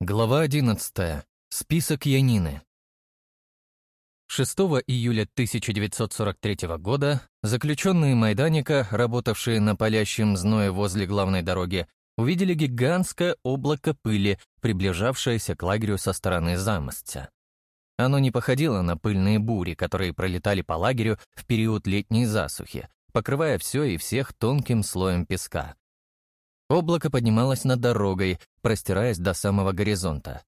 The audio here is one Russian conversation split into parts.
Глава 11. Список Янины. 6 июля 1943 года заключенные Майданика, работавшие на палящем зное возле главной дороги, увидели гигантское облако пыли, приближавшееся к лагерю со стороны замостя. Оно не походило на пыльные бури, которые пролетали по лагерю в период летней засухи, покрывая все и всех тонким слоем песка. Облако поднималось над дорогой, простираясь до самого горизонта.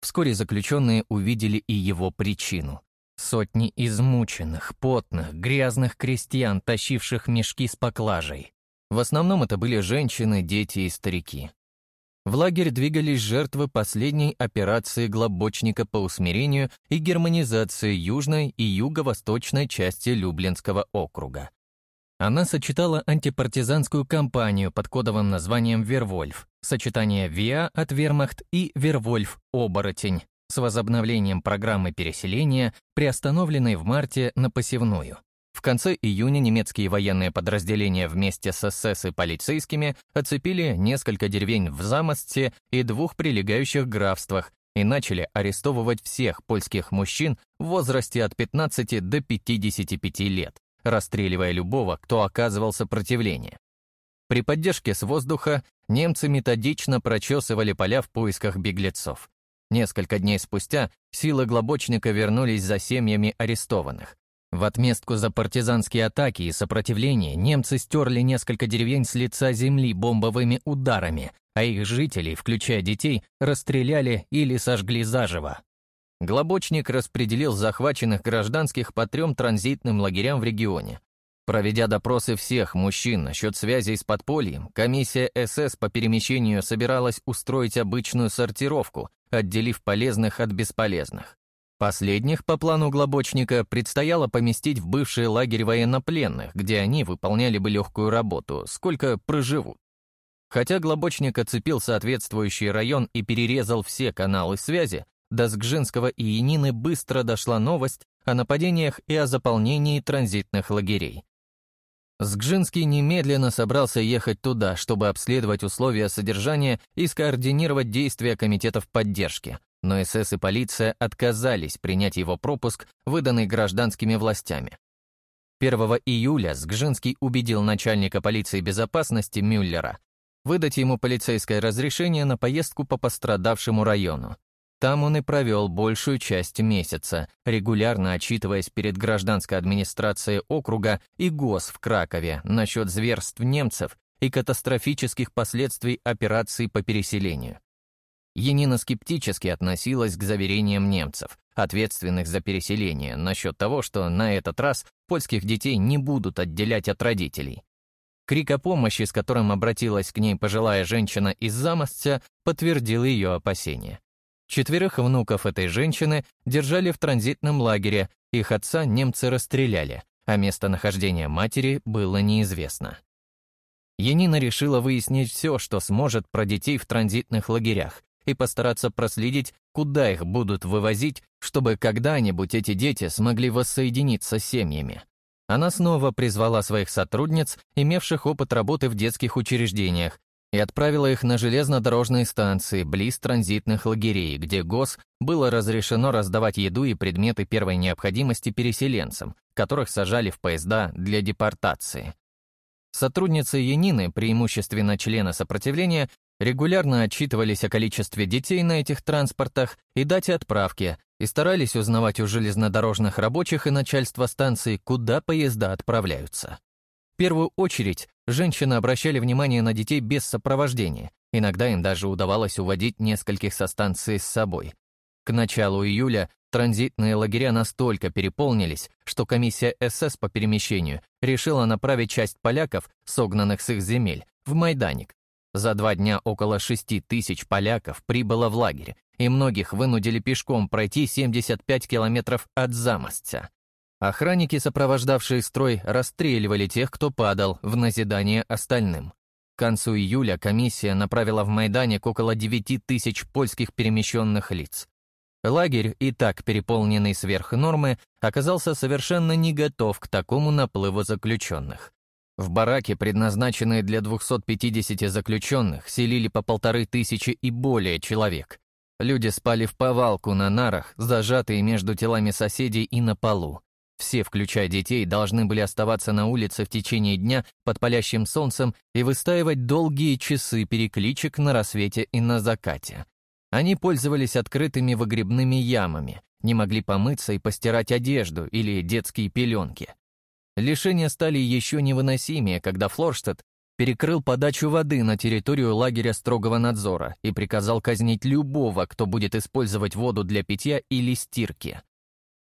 Вскоре заключенные увидели и его причину. Сотни измученных, потных, грязных крестьян, тащивших мешки с поклажей. В основном это были женщины, дети и старики. В лагерь двигались жертвы последней операции глобочника по усмирению и германизации южной и юго-восточной части Люблинского округа. Она сочетала антипартизанскую кампанию под кодовым названием «Вервольф», сочетание «ВИА» от «Вермахт» и «Вервольф» — «Оборотень», с возобновлением программы переселения, приостановленной в марте на посевную. В конце июня немецкие военные подразделения вместе с СС и полицейскими оцепили несколько деревень в Замостце и двух прилегающих графствах и начали арестовывать всех польских мужчин в возрасте от 15 до 55 лет расстреливая любого, кто оказывал сопротивление. При поддержке с воздуха немцы методично прочесывали поля в поисках беглецов. Несколько дней спустя силы Глобочника вернулись за семьями арестованных. В отместку за партизанские атаки и сопротивление немцы стерли несколько деревень с лица земли бомбовыми ударами, а их жителей, включая детей, расстреляли или сожгли заживо. Глобочник распределил захваченных гражданских по трем транзитным лагерям в регионе. Проведя допросы всех мужчин насчет связей с подпольем, комиссия СС по перемещению собиралась устроить обычную сортировку, отделив полезных от бесполезных. Последних, по плану Глобочника, предстояло поместить в бывший лагерь военнопленных, где они выполняли бы легкую работу, сколько проживут. Хотя Глобочник оцепил соответствующий район и перерезал все каналы связи, до Сгжинского и Янины быстро дошла новость о нападениях и о заполнении транзитных лагерей. Сгжинский немедленно собрался ехать туда, чтобы обследовать условия содержания и скоординировать действия комитетов поддержки, но СС и полиция отказались принять его пропуск, выданный гражданскими властями. 1 июля Сгжинский убедил начальника полиции безопасности Мюллера выдать ему полицейское разрешение на поездку по пострадавшему району. Там он и провел большую часть месяца, регулярно отчитываясь перед гражданской администрацией округа и ГОС в Кракове насчет зверств немцев и катастрофических последствий операции по переселению. Енина скептически относилась к заверениям немцев, ответственных за переселение, насчет того, что на этот раз польских детей не будут отделять от родителей. Крик о помощи, с которым обратилась к ней пожилая женщина из Замостя, подтвердил ее опасения. Четверых внуков этой женщины держали в транзитном лагере, их отца немцы расстреляли, а местонахождение матери было неизвестно. Янина решила выяснить все, что сможет про детей в транзитных лагерях, и постараться проследить, куда их будут вывозить, чтобы когда-нибудь эти дети смогли воссоединиться с семьями. Она снова призвала своих сотрудниц, имевших опыт работы в детских учреждениях, и отправила их на железнодорожные станции близ транзитных лагерей, где ГОС было разрешено раздавать еду и предметы первой необходимости переселенцам, которых сажали в поезда для депортации. Сотрудницы Янины, преимущественно члены сопротивления, регулярно отчитывались о количестве детей на этих транспортах и дате отправки, и старались узнавать у железнодорожных рабочих и начальства станции, куда поезда отправляются. В первую очередь, женщины обращали внимание на детей без сопровождения, иногда им даже удавалось уводить нескольких со станции с собой. К началу июля транзитные лагеря настолько переполнились, что комиссия СС по перемещению решила направить часть поляков, согнанных с их земель, в Майданик. За два дня около шести тысяч поляков прибыло в лагерь, и многих вынудили пешком пройти 75 километров от Замостца. Охранники, сопровождавшие строй, расстреливали тех, кто падал, в назидание остальным. К концу июля комиссия направила в Майдане около 9 тысяч польских перемещенных лиц. Лагерь, и так переполненный сверх нормы, оказался совершенно не готов к такому наплыву заключенных. В бараке, предназначенные для 250 заключенных, селили по полторы тысячи и более человек. Люди спали в повалку на нарах, зажатые между телами соседей и на полу. Все, включая детей, должны были оставаться на улице в течение дня под палящим солнцем и выстаивать долгие часы перекличек на рассвете и на закате. Они пользовались открытыми выгребными ямами, не могли помыться и постирать одежду или детские пеленки. Лишения стали еще невыносимее, когда Флорштадт перекрыл подачу воды на территорию лагеря строгого надзора и приказал казнить любого, кто будет использовать воду для питья или стирки.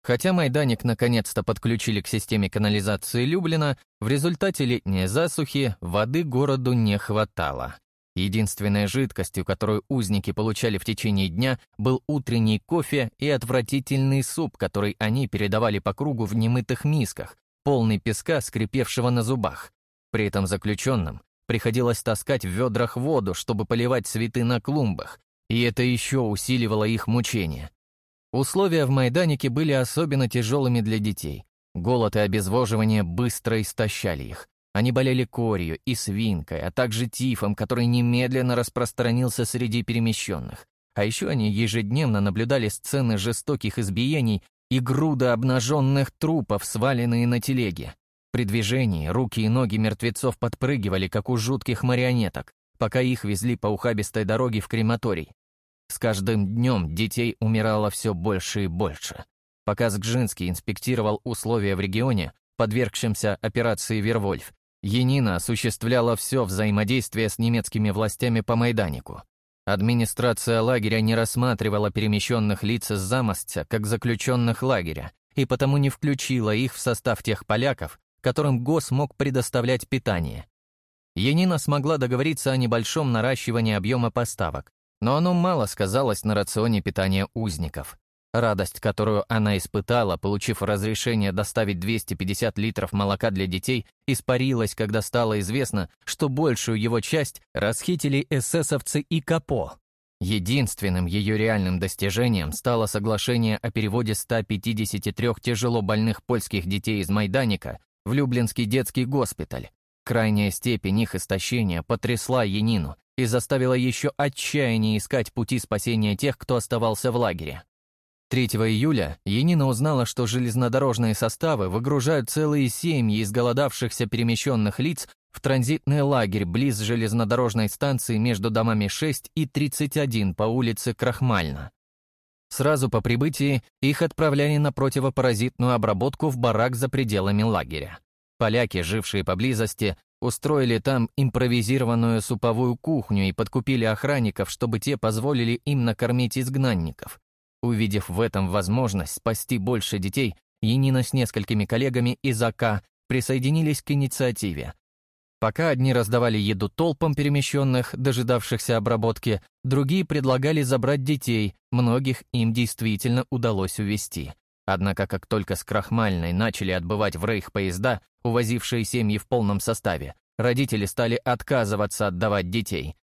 Хотя Майданик наконец-то подключили к системе канализации Люблина, в результате летней засухи воды городу не хватало. Единственной жидкостью, которую узники получали в течение дня, был утренний кофе и отвратительный суп, который они передавали по кругу в немытых мисках, полный песка, скрипевшего на зубах. При этом заключенным приходилось таскать в ведрах воду, чтобы поливать цветы на клумбах, и это еще усиливало их мучения. Условия в Майданике были особенно тяжелыми для детей. Голод и обезвоживание быстро истощали их. Они болели корью и свинкой, а также тифом, который немедленно распространился среди перемещенных. А еще они ежедневно наблюдали сцены жестоких избиений и груды обнаженных трупов, сваленные на телеге. При движении руки и ноги мертвецов подпрыгивали, как у жутких марионеток, пока их везли по ухабистой дороге в крематорий. С каждым днем детей умирало все больше и больше. Пока Сгжинский инспектировал условия в регионе, подвергшемся операции «Вервольф», Енина осуществляла все взаимодействие с немецкими властями по Майданику. Администрация лагеря не рассматривала перемещенных лиц из замостя как заключенных лагеря и потому не включила их в состав тех поляков, которым ГОС мог предоставлять питание. Янина смогла договориться о небольшом наращивании объема поставок, но оно мало сказалось на рационе питания узников. Радость, которую она испытала, получив разрешение доставить 250 литров молока для детей, испарилась, когда стало известно, что большую его часть расхитили эсэсовцы и КАПО. Единственным ее реальным достижением стало соглашение о переводе 153 тяжело больных польских детей из Майданика в Люблинский детский госпиталь. Крайняя степень их истощения потрясла Янину и заставила еще отчаяннее искать пути спасения тех, кто оставался в лагере. 3 июля Янина узнала, что железнодорожные составы выгружают целые семьи изголодавшихся перемещенных лиц в транзитный лагерь близ железнодорожной станции между домами 6 и 31 по улице Крахмальна. Сразу по прибытии их отправляли на противопаразитную обработку в барак за пределами лагеря. Поляки, жившие поблизости, устроили там импровизированную суповую кухню и подкупили охранников, чтобы те позволили им накормить изгнанников. Увидев в этом возможность спасти больше детей, Енина с несколькими коллегами из АК присоединились к инициативе, Пока одни раздавали еду толпам перемещенных, дожидавшихся обработки, другие предлагали забрать детей, многих им действительно удалось увезти. Однако, как только с Крахмальной начали отбывать в рейх поезда, увозившие семьи в полном составе, родители стали отказываться отдавать детей.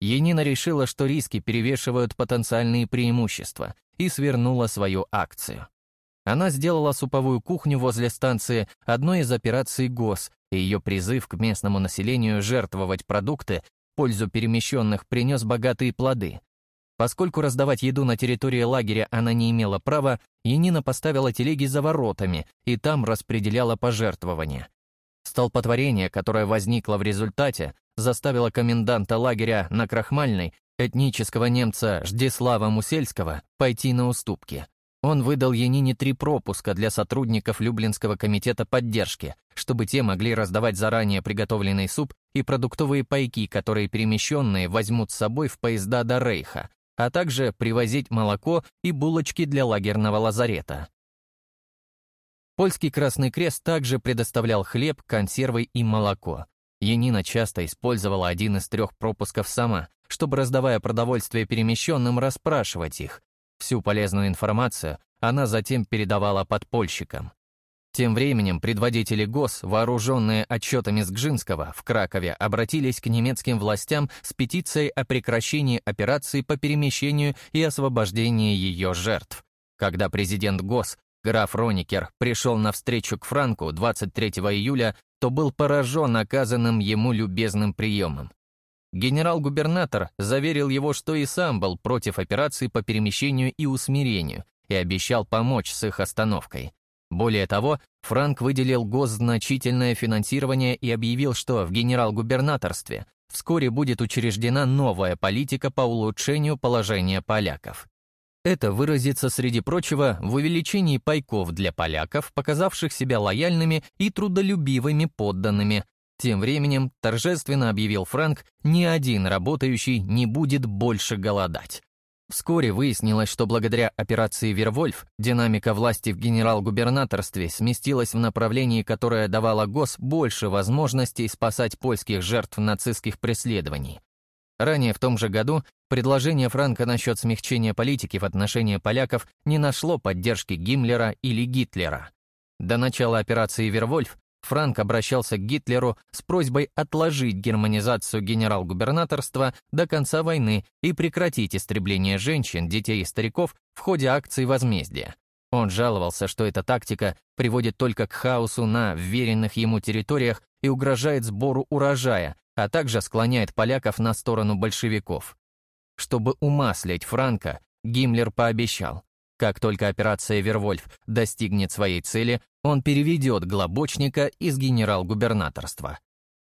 Енина решила, что риски перевешивают потенциальные преимущества, и свернула свою акцию. Она сделала суповую кухню возле станции одной из операций ГОС, и ее призыв к местному населению жертвовать продукты в пользу перемещенных принес богатые плоды. Поскольку раздавать еду на территории лагеря она не имела права, Янина поставила телеги за воротами и там распределяла пожертвования. Столпотворение, которое возникло в результате, заставило коменданта лагеря на Крахмальной, этнического немца Ждислава Мусельского, пойти на уступки. Он выдал Янине три пропуска для сотрудников Люблинского комитета поддержки, чтобы те могли раздавать заранее приготовленный суп и продуктовые пайки, которые перемещенные возьмут с собой в поезда до Рейха, а также привозить молоко и булочки для лагерного лазарета. Польский Красный Крест также предоставлял хлеб, консервы и молоко. Янина часто использовала один из трех пропусков сама, чтобы, раздавая продовольствие перемещенным, расспрашивать их, Всю полезную информацию она затем передавала подпольщикам. Тем временем предводители ГОС, вооруженные отчетами Сгжинского, в Кракове обратились к немецким властям с петицией о прекращении операции по перемещению и освобождении ее жертв. Когда президент ГОС, граф Роникер, пришел на встречу к Франку 23 июля, то был поражен оказанным ему любезным приемом. Генерал-губернатор заверил его, что и сам был против операции по перемещению и усмирению и обещал помочь с их остановкой. Более того, Франк выделил госзначительное финансирование и объявил, что в генерал-губернаторстве вскоре будет учреждена новая политика по улучшению положения поляков. Это выразится, среди прочего, в увеличении пайков для поляков, показавших себя лояльными и трудолюбивыми подданными. Тем временем, торжественно объявил Франк, ни один работающий не будет больше голодать. Вскоре выяснилось, что благодаря операции «Вервольф» динамика власти в генерал-губернаторстве сместилась в направлении, которое давало ГОС больше возможностей спасать польских жертв нацистских преследований. Ранее в том же году предложение Франка насчет смягчения политики в отношении поляков не нашло поддержки Гиммлера или Гитлера. До начала операции «Вервольф» Франк обращался к Гитлеру с просьбой отложить германизацию генерал-губернаторства до конца войны и прекратить истребление женщин, детей и стариков в ходе акции возмездия. Он жаловался, что эта тактика приводит только к хаосу на вверенных ему территориях и угрожает сбору урожая, а также склоняет поляков на сторону большевиков. Чтобы умаслить Франка, Гиммлер пообещал, как только операция «Вервольф» достигнет своей цели, он переведет Глобочника из генерал-губернаторства.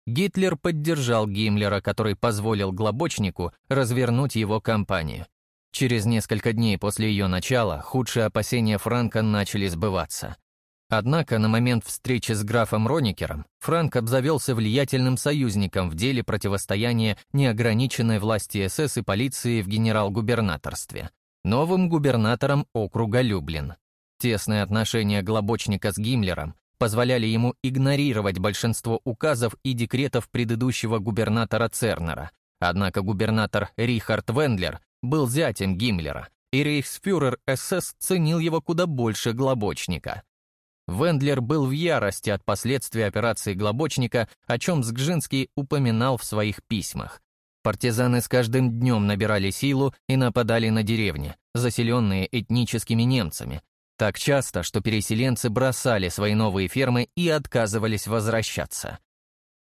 Гитлер поддержал Гиммлера, который позволил Глобочнику развернуть его кампанию. Через несколько дней после ее начала худшие опасения Франка начали сбываться. Однако на момент встречи с графом Роникером Франк обзавелся влиятельным союзником в деле противостояния неограниченной власти СС и полиции в генерал-губернаторстве новым губернатором округа Люблин. Тесные отношения Глобочника с Гиммлером позволяли ему игнорировать большинство указов и декретов предыдущего губернатора Цернера. Однако губернатор Рихард Вендлер был зятем Гиммлера, и рейхсфюрер СС ценил его куда больше Глобочника. Вендлер был в ярости от последствий операции Глобочника, о чем Сгжинский упоминал в своих письмах. Партизаны с каждым днем набирали силу и нападали на деревни, заселенные этническими немцами. Так часто, что переселенцы бросали свои новые фермы и отказывались возвращаться.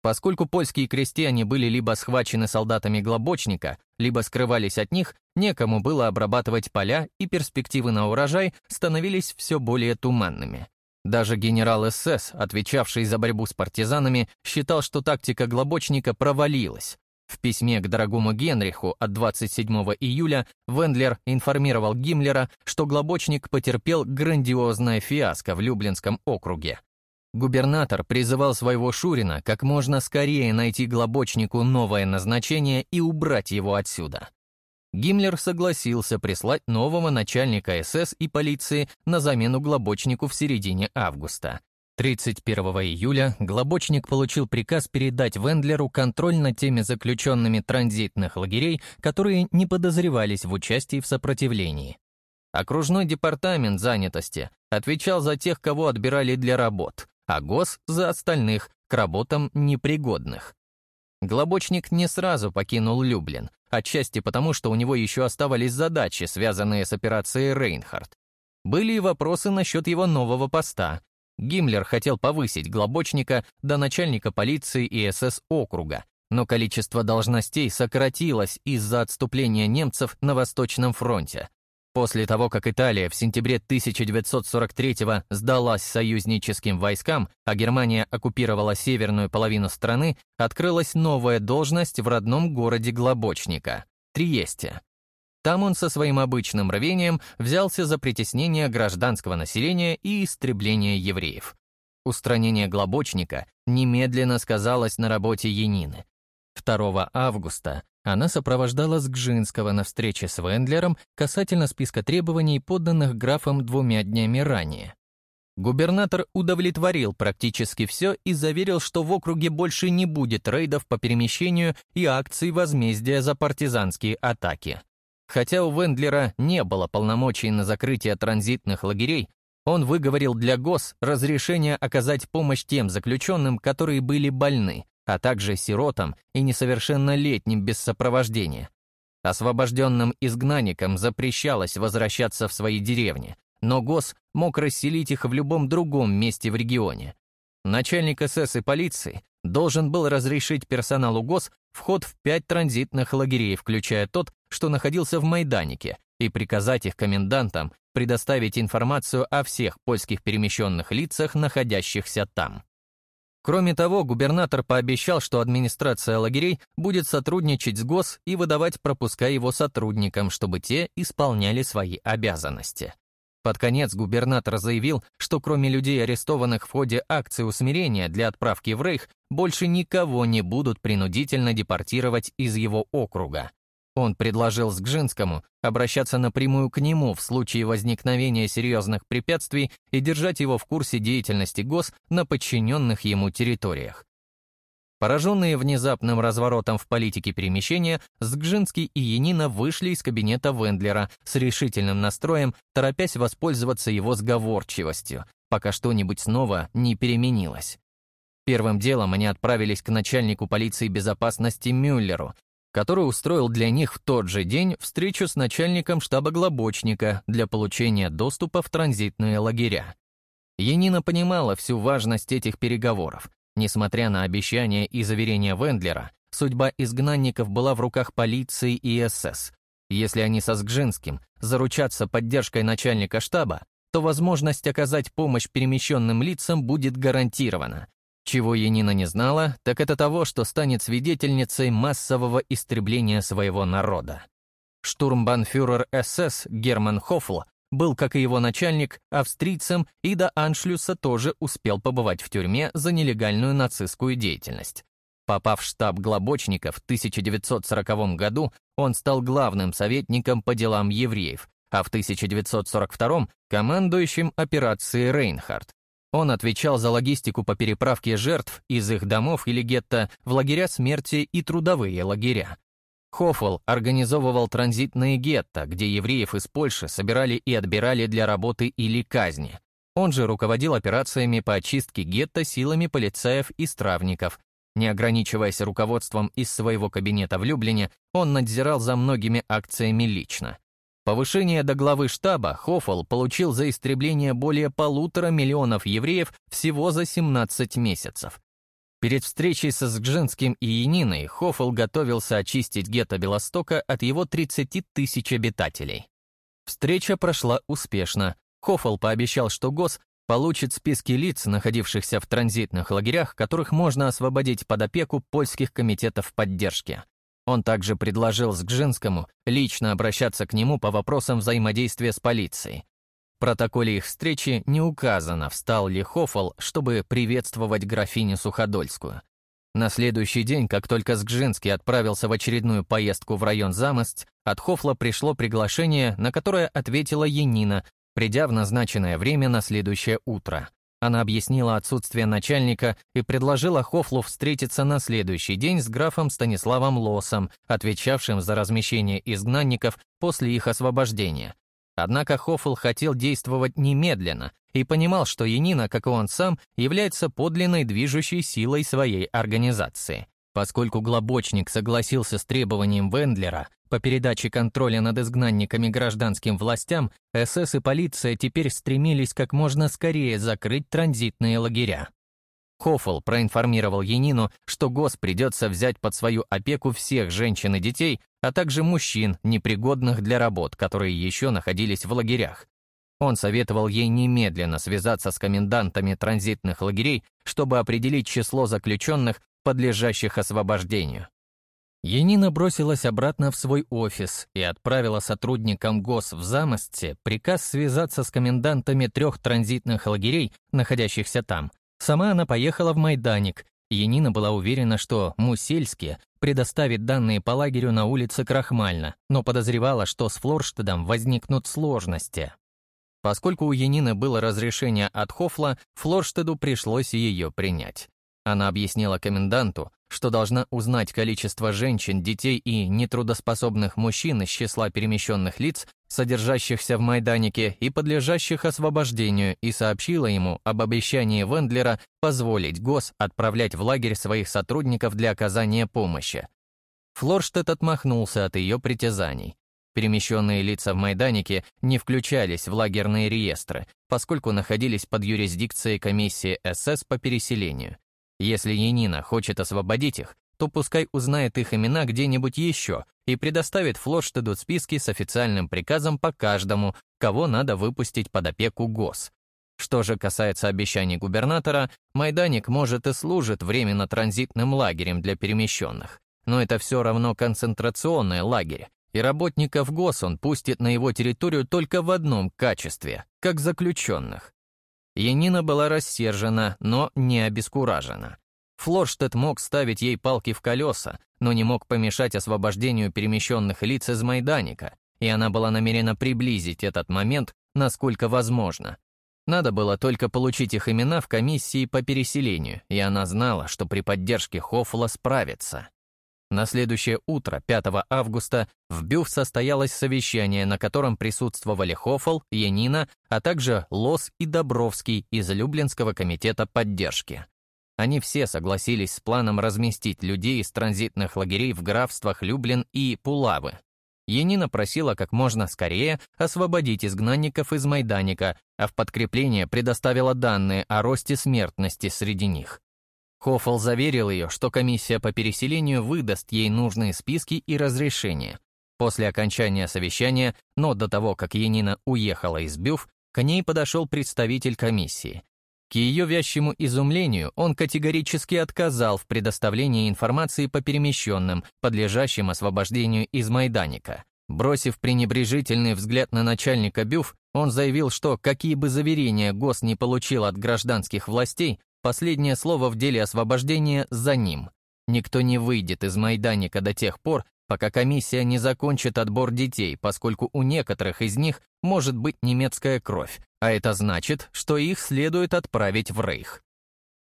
Поскольку польские крестьяне были либо схвачены солдатами Глобочника, либо скрывались от них, некому было обрабатывать поля, и перспективы на урожай становились все более туманными. Даже генерал СС, отвечавший за борьбу с партизанами, считал, что тактика Глобочника провалилась, в письме к дорогому Генриху от 27 июля Вендлер информировал Гиммлера, что Глобочник потерпел грандиозное фиаско в Люблинском округе. Губернатор призывал своего Шурина как можно скорее найти Глобочнику новое назначение и убрать его отсюда. Гиммлер согласился прислать нового начальника СС и полиции на замену Глобочнику в середине августа. 31 июля Глобочник получил приказ передать Вендлеру контроль над теми заключенными транзитных лагерей, которые не подозревались в участии в сопротивлении. Окружной департамент занятости отвечал за тех, кого отбирали для работ, а ГОС — за остальных, к работам непригодных. Глобочник не сразу покинул Люблин, отчасти потому, что у него еще оставались задачи, связанные с операцией «Рейнхард». Были и вопросы насчет его нового поста, Гиммлер хотел повысить Глобочника до начальника полиции и СС округа, но количество должностей сократилось из-за отступления немцев на Восточном фронте. После того, как Италия в сентябре 1943-го сдалась союзническим войскам, а Германия оккупировала северную половину страны, открылась новая должность в родном городе Глобочника – Триесте. Там он со своим обычным рвением взялся за притеснение гражданского населения и истребление евреев. Устранение Глобочника немедленно сказалось на работе Янины. 2 августа она сопровождала Сгжинского на встрече с Вендлером касательно списка требований, подданных графом двумя днями ранее. Губернатор удовлетворил практически все и заверил, что в округе больше не будет рейдов по перемещению и акций возмездия за партизанские атаки. Хотя у Вендлера не было полномочий на закрытие транзитных лагерей, он выговорил для ГОС разрешение оказать помощь тем заключенным, которые были больны, а также сиротам и несовершеннолетним без сопровождения. Освобожденным изгнанникам запрещалось возвращаться в свои деревни, но ГОС мог расселить их в любом другом месте в регионе. Начальник СС и полиции должен был разрешить персоналу ГОС вход в пять транзитных лагерей, включая тот, что находился в Майданике, и приказать их комендантам предоставить информацию о всех польских перемещенных лицах, находящихся там. Кроме того, губернатор пообещал, что администрация лагерей будет сотрудничать с ГОС и выдавать пропуска его сотрудникам, чтобы те исполняли свои обязанности. Под конец губернатор заявил, что кроме людей, арестованных в ходе акции усмирения для отправки в Рейх, больше никого не будут принудительно депортировать из его округа. Он предложил Сгжинскому обращаться напрямую к нему в случае возникновения серьезных препятствий и держать его в курсе деятельности ГОС на подчиненных ему территориях. Пораженные внезапным разворотом в политике перемещения, Сгжинский и Янина вышли из кабинета Вендлера с решительным настроем, торопясь воспользоваться его сговорчивостью, пока что-нибудь снова не переменилось. Первым делом они отправились к начальнику полиции безопасности Мюллеру, который устроил для них в тот же день встречу с начальником штаба Глобочника для получения доступа в транзитные лагеря. Янина понимала всю важность этих переговоров, Несмотря на обещания и заверения Вендлера, судьба изгнанников была в руках полиции и СС. Если они со Сгжинским заручатся поддержкой начальника штаба, то возможность оказать помощь перемещенным лицам будет гарантирована. Чего Янина не знала, так это того, что станет свидетельницей массового истребления своего народа. Штурмбанфюрер СС Герман Хоффл был, как и его начальник, австрийцем и до Аншлюса тоже успел побывать в тюрьме за нелегальную нацистскую деятельность. Попав в штаб Глобочника в 1940 году, он стал главным советником по делам евреев, а в 1942 — командующим операцией «Рейнхард». Он отвечал за логистику по переправке жертв из их домов или гетто в лагеря смерти и трудовые лагеря. Хоффл организовывал транзитные гетто, где евреев из Польши собирали и отбирали для работы или казни. Он же руководил операциями по очистке гетто силами полицаев и стравников. Не ограничиваясь руководством из своего кабинета в Люблине, он надзирал за многими акциями лично. Повышение до главы штаба Хоффл получил за истребление более полутора миллионов евреев всего за 17 месяцев. Перед встречей со Сгжинским и Яниной Хоффл готовился очистить гетто Белостока от его 30 тысяч обитателей. Встреча прошла успешно. Хоффл пообещал, что ГОС получит списки лиц, находившихся в транзитных лагерях, которых можно освободить под опеку польских комитетов поддержки. Он также предложил Сгжинскому лично обращаться к нему по вопросам взаимодействия с полицией, протоколе их встречи не указано, встал ли Хоффл, чтобы приветствовать графиню Суходольскую. На следующий день, как только Сгжинский отправился в очередную поездку в район Замость, от Хофла пришло приглашение, на которое ответила Янина, придя в назначенное время на следующее утро. Она объяснила отсутствие начальника и предложила Хофлу встретиться на следующий день с графом Станиславом Лосом, отвечавшим за размещение изгнанников после их освобождения, Однако Хоффл хотел действовать немедленно и понимал, что Янина, как и он сам, является подлинной движущей силой своей организации. Поскольку Глобочник согласился с требованием Вендлера по передаче контроля над изгнанниками гражданским властям, СС и полиция теперь стремились как можно скорее закрыть транзитные лагеря. Хоффл проинформировал Янину, что ГОС придется взять под свою опеку всех женщин и детей, а также мужчин, непригодных для работ, которые еще находились в лагерях. Он советовал ей немедленно связаться с комендантами транзитных лагерей, чтобы определить число заключенных, подлежащих освобождению. Янина бросилась обратно в свой офис и отправила сотрудникам ГОС в Замостце приказ связаться с комендантами трех транзитных лагерей, находящихся там, Сама она поехала в Майданик. Янина была уверена, что Мусельский предоставит данные по лагерю на улице Крахмально, но подозревала, что с Флорштедом возникнут сложности. Поскольку у Янины было разрешение от Хофла, Флорштеду пришлось ее принять. Она объяснила коменданту, что должна узнать количество женщин, детей и нетрудоспособных мужчин из числа перемещенных лиц, содержащихся в Майданике и подлежащих освобождению, и сообщила ему об обещании Вендлера позволить ГОС отправлять в лагерь своих сотрудников для оказания помощи. Флорштадт отмахнулся от ее притязаний. Перемещенные лица в Майданике не включались в лагерные реестры, поскольку находились под юрисдикцией комиссии СС по переселению. Если Янина хочет освободить их, то пускай узнает их имена где-нибудь еще и предоставит Флорштеду списки с официальным приказом по каждому, кого надо выпустить под опеку ГОС. Что же касается обещаний губернатора, Майданик, может, и служит временно транзитным лагерем для перемещенных, но это все равно концентрационный лагерь, и работников ГОС он пустит на его территорию только в одном качестве, как заключенных. Янина была рассержена, но не обескуражена. Флорштедт мог ставить ей палки в колеса, но не мог помешать освобождению перемещенных лиц из Майданика, и она была намерена приблизить этот момент, насколько возможно. Надо было только получить их имена в комиссии по переселению, и она знала, что при поддержке Хоффла справится. На следующее утро, 5 августа, в Бюф состоялось совещание, на котором присутствовали Хоффл, Янина, а также Лос и Добровский из Люблинского комитета поддержки. Они все согласились с планом разместить людей из транзитных лагерей в графствах Люблин и Пулавы. Янина просила как можно скорее освободить изгнанников из Майданика, а в подкрепление предоставила данные о росте смертности среди них. Хоффл заверил ее, что комиссия по переселению выдаст ей нужные списки и разрешения. После окончания совещания, но до того, как Янина уехала из Бюф, к ней подошел представитель комиссии. К ее вящему изумлению он категорически отказал в предоставлении информации по перемещенным, подлежащим освобождению из Майданика. Бросив пренебрежительный взгляд на начальника БЮФ, он заявил, что какие бы заверения ГОС не получил от гражданских властей, последнее слово в деле освобождения за ним. Никто не выйдет из Майданика до тех пор, пока комиссия не закончит отбор детей, поскольку у некоторых из них может быть немецкая кровь, а это значит, что их следует отправить в Рейх.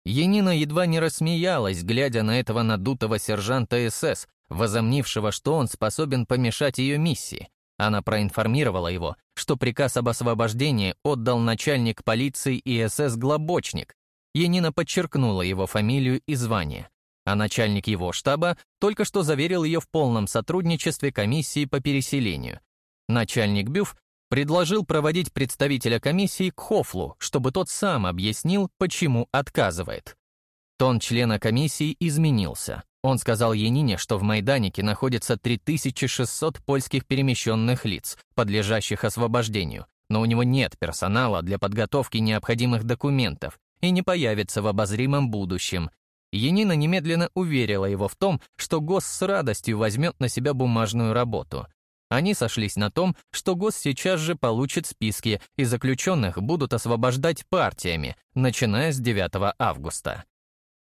Енина едва не рассмеялась, глядя на этого надутого сержанта СС, возомнившего, что он способен помешать ее миссии. Она проинформировала его, что приказ об освобождении отдал начальник полиции и СС Глобочник. Енина подчеркнула его фамилию и звание а начальник его штаба только что заверил ее в полном сотрудничестве комиссии по переселению. Начальник Бюф предложил проводить представителя комиссии к Хофлу, чтобы тот сам объяснил, почему отказывает. Тон члена комиссии изменился. Он сказал Янине, что в Майданике находится 3600 польских перемещенных лиц, подлежащих освобождению, но у него нет персонала для подготовки необходимых документов и не появится в обозримом будущем, Енина немедленно уверила его в том, что ГОС с радостью возьмет на себя бумажную работу. Они сошлись на том, что ГОС сейчас же получит списки, и заключенных будут освобождать партиями, начиная с 9 августа.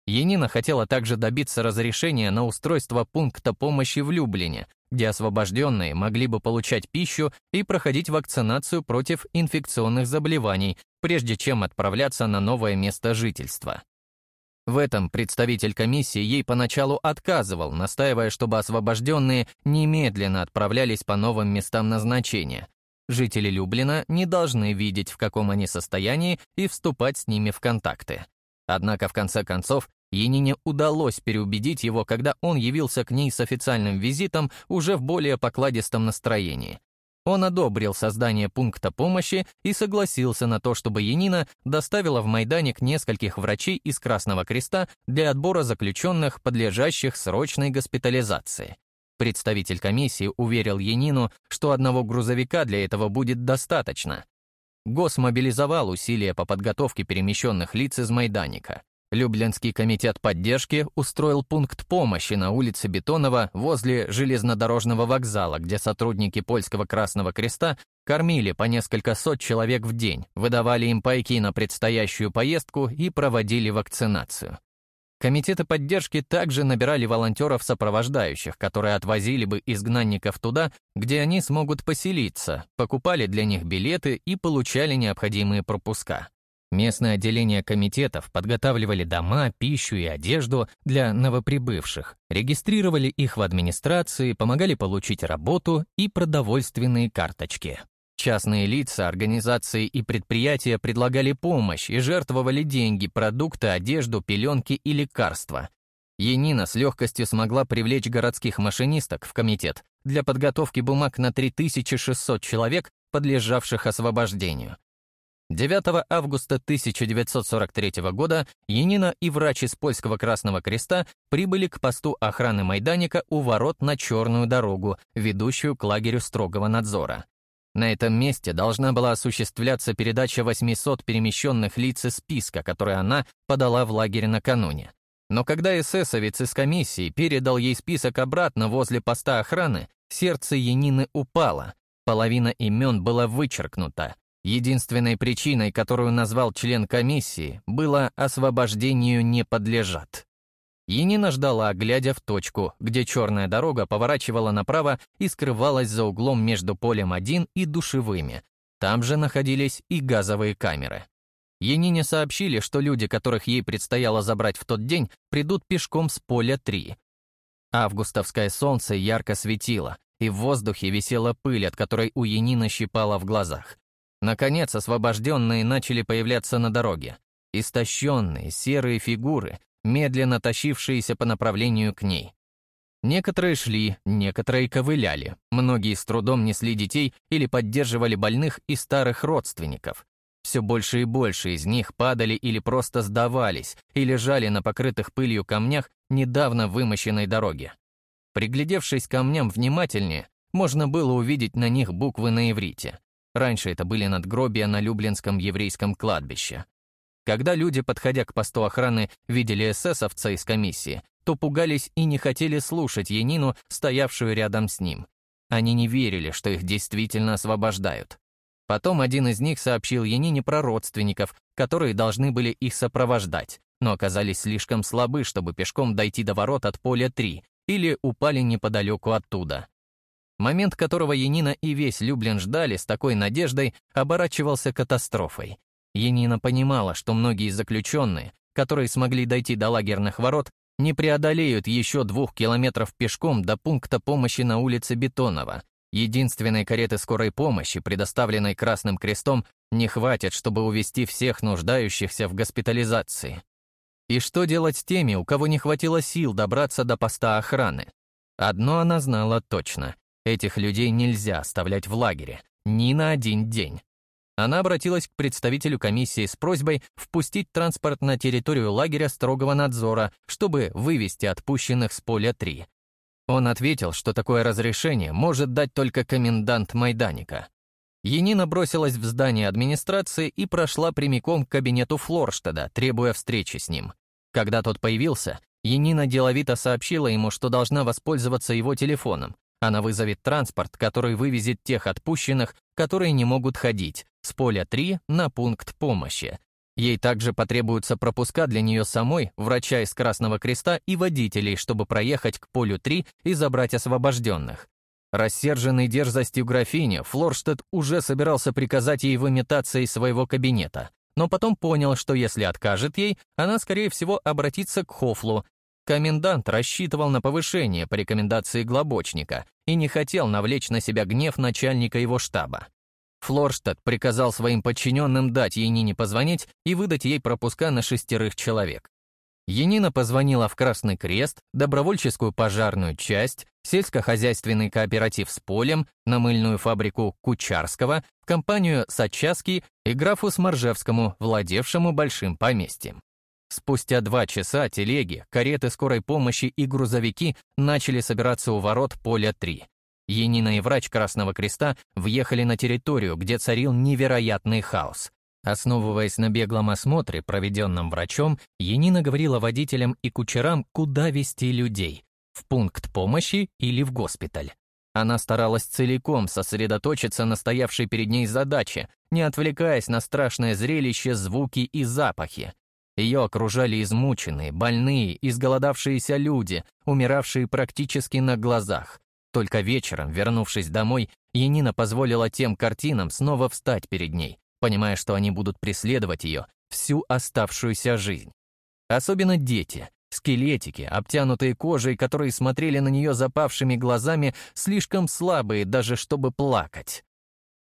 Енина хотела также добиться разрешения на устройство пункта помощи в Люблине, где освобожденные могли бы получать пищу и проходить вакцинацию против инфекционных заболеваний, прежде чем отправляться на новое место жительства. В этом представитель комиссии ей поначалу отказывал, настаивая, чтобы освобожденные немедленно отправлялись по новым местам назначения. Жители Люблина не должны видеть, в каком они состоянии, и вступать с ними в контакты. Однако, в конце концов, Енине удалось переубедить его, когда он явился к ней с официальным визитом уже в более покладистом настроении. Он одобрил создание пункта помощи и согласился на то, чтобы Янина доставила в Майданик нескольких врачей из Красного Креста для отбора заключенных, подлежащих срочной госпитализации. Представитель комиссии уверил Янину, что одного грузовика для этого будет достаточно. ГОС мобилизовал усилия по подготовке перемещенных лиц из Майданика. Люблинский комитет поддержки устроил пункт помощи на улице Бетонова возле железнодорожного вокзала, где сотрудники Польского Красного Креста кормили по несколько сот человек в день, выдавали им пайки на предстоящую поездку и проводили вакцинацию. Комитеты поддержки также набирали волонтеров-сопровождающих, которые отвозили бы изгнанников туда, где они смогут поселиться, покупали для них билеты и получали необходимые пропуска. Местные отделения комитетов подготавливали дома, пищу и одежду для новоприбывших, регистрировали их в администрации, помогали получить работу и продовольственные карточки. Частные лица, организации и предприятия предлагали помощь и жертвовали деньги, продукты, одежду, пеленки и лекарства. Енина с легкостью смогла привлечь городских машинисток в комитет для подготовки бумаг на 3600 человек, подлежавших освобождению. 9 августа 1943 года Янина и врач из Польского Красного Креста прибыли к посту охраны Майданика у ворот на Черную дорогу, ведущую к лагерю строгого надзора. На этом месте должна была осуществляться передача 800 перемещенных лиц из списка, который она подала в лагерь накануне. Но когда эсэсовец из комиссии передал ей список обратно возле поста охраны, сердце Янины упало, половина имен была вычеркнута, Единственной причиной, которую назвал член комиссии, было «освобождению не подлежат». Енина ждала, глядя в точку, где черная дорога поворачивала направо и скрывалась за углом между полем 1 и душевыми. Там же находились и газовые камеры. Енине сообщили, что люди, которых ей предстояло забрать в тот день, придут пешком с поля 3. Августовское солнце ярко светило, и в воздухе висела пыль, от которой у Янина щипала в глазах. Наконец, освобожденные начали появляться на дороге. Истощенные, серые фигуры, медленно тащившиеся по направлению к ней. Некоторые шли, некоторые ковыляли, многие с трудом несли детей или поддерживали больных и старых родственников. Все больше и больше из них падали или просто сдавались и лежали на покрытых пылью камнях недавно вымощенной дороге. Приглядевшись к камням внимательнее, можно было увидеть на них буквы на иврите. Раньше это были надгробия на Люблинском еврейском кладбище. Когда люди, подходя к посту охраны, видели эсэсовца из комиссии, то пугались и не хотели слушать Янину, стоявшую рядом с ним. Они не верили, что их действительно освобождают. Потом один из них сообщил Янине про родственников, которые должны были их сопровождать, но оказались слишком слабы, чтобы пешком дойти до ворот от поля 3 или упали неподалеку оттуда. Момент, которого Янина и весь Люблин ждали с такой надеждой, оборачивался катастрофой. Янина понимала, что многие заключенные, которые смогли дойти до лагерных ворот, не преодолеют еще двух километров пешком до пункта помощи на улице Бетонова. Единственной кареты скорой помощи, предоставленной Красным Крестом, не хватит, чтобы увести всех нуждающихся в госпитализации. И что делать с теми, у кого не хватило сил добраться до поста охраны? Одно она знала точно. Этих людей нельзя оставлять в лагере, ни на один день. Она обратилась к представителю комиссии с просьбой впустить транспорт на территорию лагеря строгого надзора, чтобы вывести отпущенных с поля 3. Он ответил, что такое разрешение может дать только комендант Майданика. Енина бросилась в здание администрации и прошла прямиком к кабинету Флорштеда, требуя встречи с ним. Когда тот появился, Енина деловито сообщила ему, что должна воспользоваться его телефоном, она вызовет транспорт, который вывезет тех отпущенных, которые не могут ходить, с поля 3 на пункт помощи. Ей также потребуются пропуска для нее самой, врача из Красного Креста и водителей, чтобы проехать к полю 3 и забрать освобожденных. Рассерженный дерзостью графини, Флорштедт уже собирался приказать ей выметаться из своего кабинета, но потом понял, что если откажет ей, она, скорее всего, обратится к Хофлу, Комендант рассчитывал на повышение по рекомендации Глобочника и не хотел навлечь на себя гнев начальника его штаба. Флорштадт приказал своим подчиненным дать Енине позвонить и выдать ей пропуска на шестерых человек. Енина позвонила в Красный Крест, добровольческую пожарную часть, сельскохозяйственный кооператив с полем, на мыльную фабрику Кучарского, в компанию Сачаски и графу Сморжевскому, владевшему большим поместьем. Спустя два часа телеги, кареты скорой помощи и грузовики начали собираться у ворот поля 3. Енина и врач Красного Креста въехали на территорию, где царил невероятный хаос. Основываясь на беглом осмотре, проведенном врачом, Енина говорила водителям и кучерам, куда вести людей – в пункт помощи или в госпиталь. Она старалась целиком сосредоточиться на стоявшей перед ней задаче, не отвлекаясь на страшное зрелище, звуки и запахи. Ее окружали измученные, больные, изголодавшиеся люди, умиравшие практически на глазах. Только вечером, вернувшись домой, Янина позволила тем картинам снова встать перед ней, понимая, что они будут преследовать ее всю оставшуюся жизнь. Особенно дети, скелетики, обтянутые кожей, которые смотрели на нее запавшими глазами, слишком слабые даже чтобы плакать.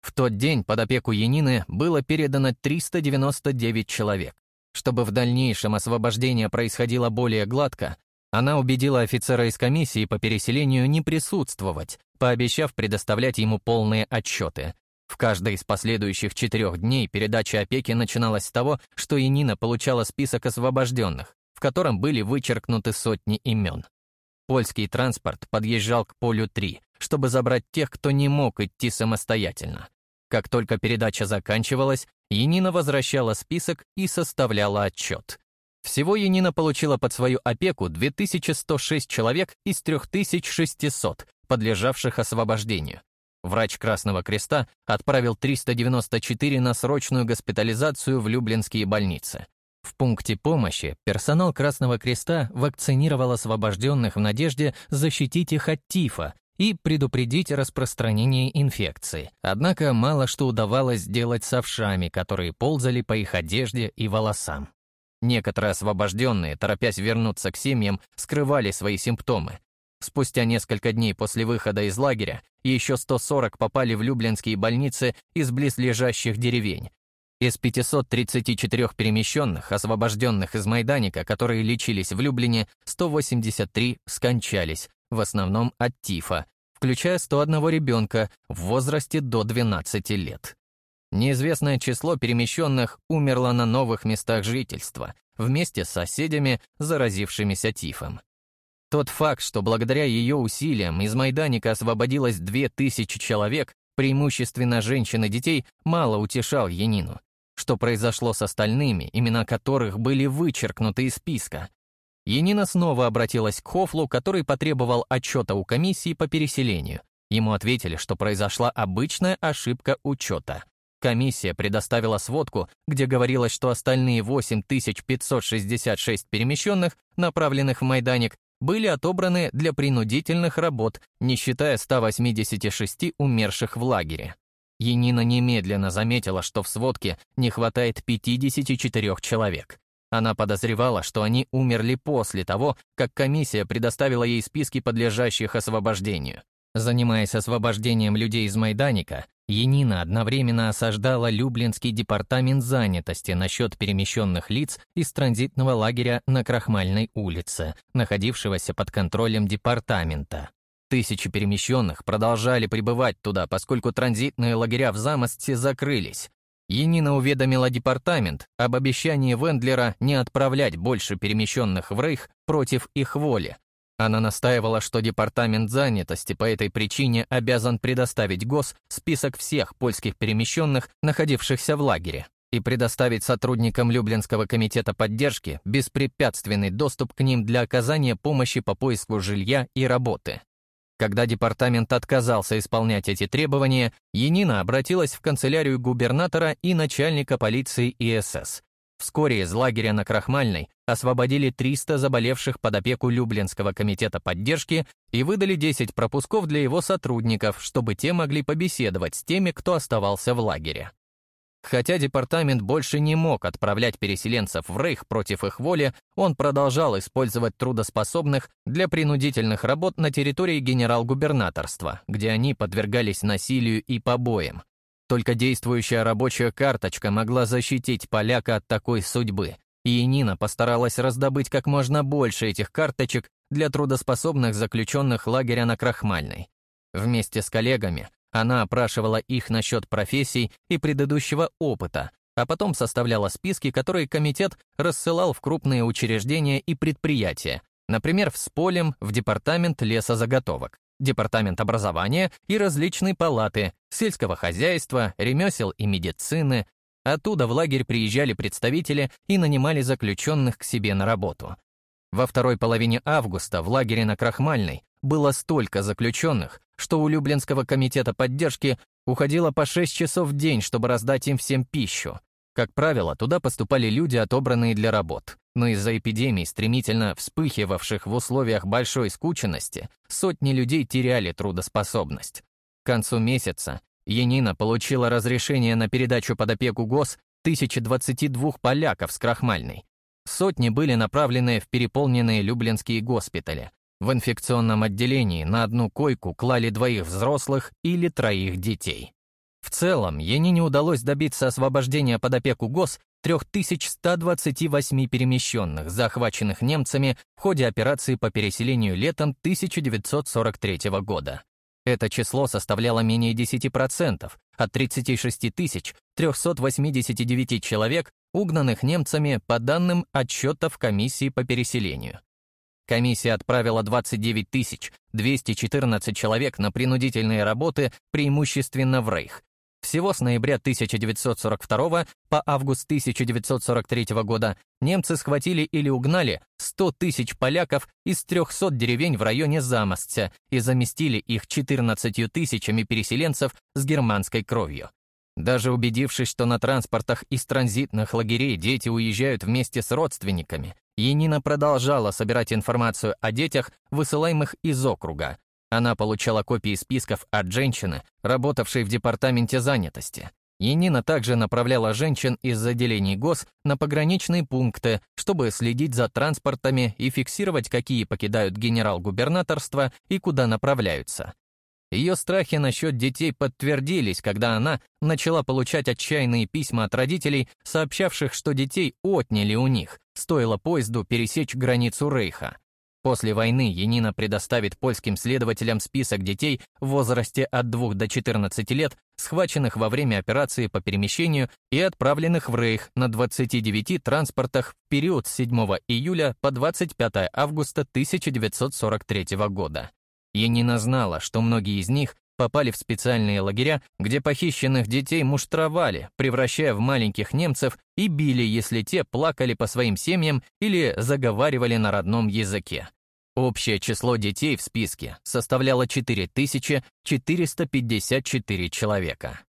В тот день под опеку Янины было передано 399 человек. Чтобы в дальнейшем освобождение происходило более гладко, она убедила офицера из комиссии по переселению не присутствовать, пообещав предоставлять ему полные отчеты. В каждой из последующих четырех дней передача опеки начиналась с того, что Янина получала список освобожденных, в котором были вычеркнуты сотни имен. Польский транспорт подъезжал к полю 3, чтобы забрать тех, кто не мог идти самостоятельно. Как только передача заканчивалась, Янина возвращала список и составляла отчет. Всего Янина получила под свою опеку 2106 человек из 3600, подлежавших освобождению. Врач Красного Креста отправил 394 на срочную госпитализацию в Люблинские больницы. В пункте помощи персонал Красного Креста вакцинировал освобожденных в надежде защитить их от тифа и предупредить распространение инфекции. Однако мало что удавалось сделать с овшами, которые ползали по их одежде и волосам. Некоторые освобожденные, торопясь вернуться к семьям, скрывали свои симптомы. Спустя несколько дней после выхода из лагеря еще 140 попали в люблинские больницы из близлежащих деревень, из 534 перемещенных, освобожденных из Майданика, которые лечились в Люблине, 183 скончались, в основном от тифа, включая 101 ребенка в возрасте до 12 лет. Неизвестное число перемещенных умерло на новых местах жительства, вместе с соседями, заразившимися тифом. Тот факт, что благодаря ее усилиям из Майданика освободилось 2000 человек, преимущественно женщин и детей, мало утешал Янину что произошло с остальными, имена которых были вычеркнуты из списка. Енина снова обратилась к Хофлу, который потребовал отчета у комиссии по переселению. Ему ответили, что произошла обычная ошибка учета. Комиссия предоставила сводку, где говорилось, что остальные 8566 перемещенных, направленных в Майданик, были отобраны для принудительных работ, не считая 186 умерших в лагере. Енина немедленно заметила, что в сводке не хватает 54 человек. Она подозревала, что они умерли после того, как комиссия предоставила ей списки подлежащих освобождению. Занимаясь освобождением людей из Майданика, Енина одновременно осаждала Люблинский департамент занятости насчет перемещенных лиц из транзитного лагеря на Крахмальной улице, находившегося под контролем департамента. Тысячи перемещенных продолжали прибывать туда, поскольку транзитные лагеря в Замостце закрылись. Енина уведомила департамент об обещании Вендлера не отправлять больше перемещенных в Рейх против их воли. Она настаивала, что департамент занятости по этой причине обязан предоставить ГОС список всех польских перемещенных, находившихся в лагере, и предоставить сотрудникам Люблинского комитета поддержки беспрепятственный доступ к ним для оказания помощи по поиску жилья и работы. Когда департамент отказался исполнять эти требования, Енина обратилась в канцелярию губернатора и начальника полиции ИСС. Вскоре из лагеря на Крахмальной освободили 300 заболевших под опеку Люблинского комитета поддержки и выдали 10 пропусков для его сотрудников, чтобы те могли побеседовать с теми, кто оставался в лагере. Хотя департамент больше не мог отправлять переселенцев в Рейх против их воли, он продолжал использовать трудоспособных для принудительных работ на территории генерал-губернаторства, где они подвергались насилию и побоям. Только действующая рабочая карточка могла защитить поляка от такой судьбы, и Нина постаралась раздобыть как можно больше этих карточек для трудоспособных заключенных лагеря на Крахмальной. Вместе с коллегами она опрашивала их насчет профессий и предыдущего опыта, а потом составляла списки, которые комитет рассылал в крупные учреждения и предприятия, например, в Сполем, в департамент лесозаготовок, департамент образования и различные палаты, сельского хозяйства, ремесел и медицины. Оттуда в лагерь приезжали представители и нанимали заключенных к себе на работу. Во второй половине августа в лагере на Крахмальной было столько заключенных, что у Люблинского комитета поддержки уходило по 6 часов в день, чтобы раздать им всем пищу. Как правило, туда поступали люди, отобранные для работ. Но из-за эпидемий, стремительно вспыхивавших в условиях большой скученности, сотни людей теряли трудоспособность. К концу месяца Янина получила разрешение на передачу под опеку ГОС 1022 поляков с Крахмальной. Сотни были направлены в переполненные люблинские госпитали, в инфекционном отделении на одну койку клали двоих взрослых или троих детей. В целом, Янине удалось добиться освобождения под опеку ГОС 3128 перемещенных, захваченных немцами в ходе операции по переселению летом 1943 года. Это число составляло менее 10% от 36 389 человек, угнанных немцами по данным отчетов комиссии по переселению. Комиссия отправила 29 214 человек на принудительные работы, преимущественно в Рейх. Всего с ноября 1942 по август 1943 года немцы схватили или угнали 100 тысяч поляков из 300 деревень в районе Замостя и заместили их 14 тысячами переселенцев с германской кровью. Даже убедившись, что на транспортах из транзитных лагерей дети уезжают вместе с родственниками, Енина продолжала собирать информацию о детях, высылаемых из округа. Она получала копии списков от женщины, работавшей в департаменте занятости. Енина также направляла женщин из отделений ГОС на пограничные пункты, чтобы следить за транспортами и фиксировать, какие покидают генерал-губернаторство и куда направляются. Ее страхи насчет детей подтвердились, когда она начала получать отчаянные письма от родителей, сообщавших, что детей отняли у них, стоило поезду пересечь границу Рейха. После войны Янина предоставит польским следователям список детей в возрасте от 2 до 14 лет, схваченных во время операции по перемещению и отправленных в Рейх на 29 транспортах в период с 7 июля по 25 августа 1943 года. Енина знала, что многие из них попали в специальные лагеря, где похищенных детей муштровали, превращая в маленьких немцев и били, если те плакали по своим семьям или заговаривали на родном языке. Общее число детей в списке составляло 4454 человека.